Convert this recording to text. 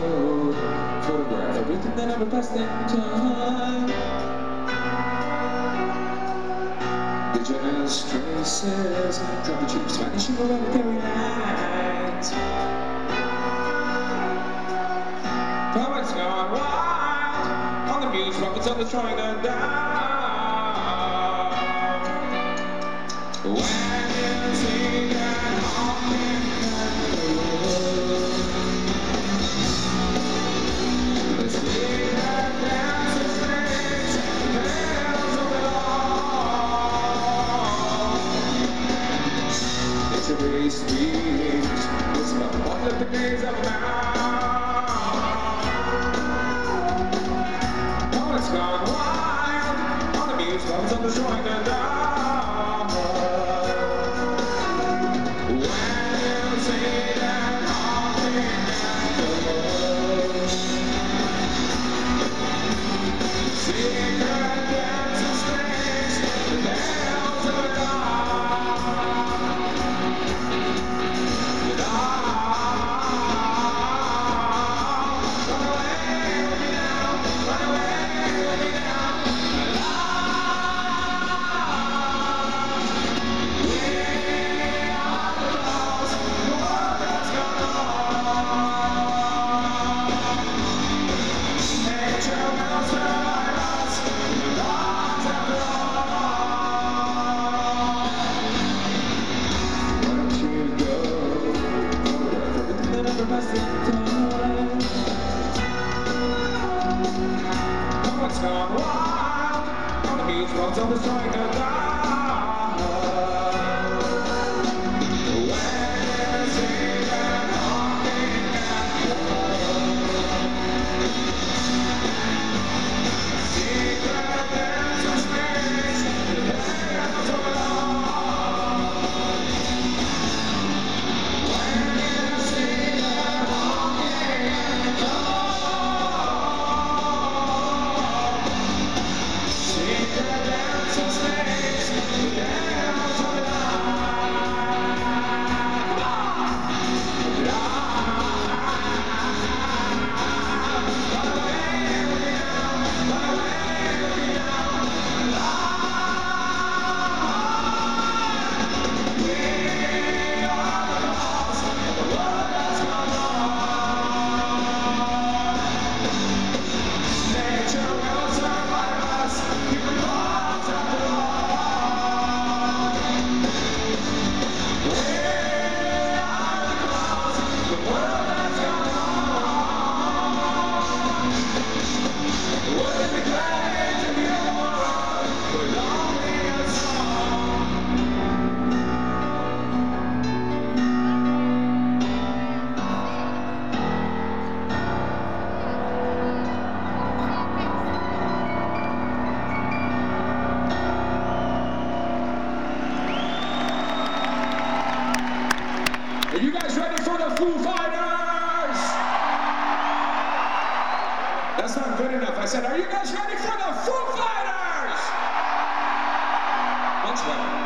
road. Photograph everything that ever passed in time. Journalist traces the jeeps vanishing fairy lands. Poets gone wild on the muse, rockets are destroying the down. When you see that wild on the muse, are destroying the down. When What's gone wild on the beach, on the Are you guys ready for the Foo Fighters? That's not good enough. I said, are you guys ready for the Foo Fighters? Much better.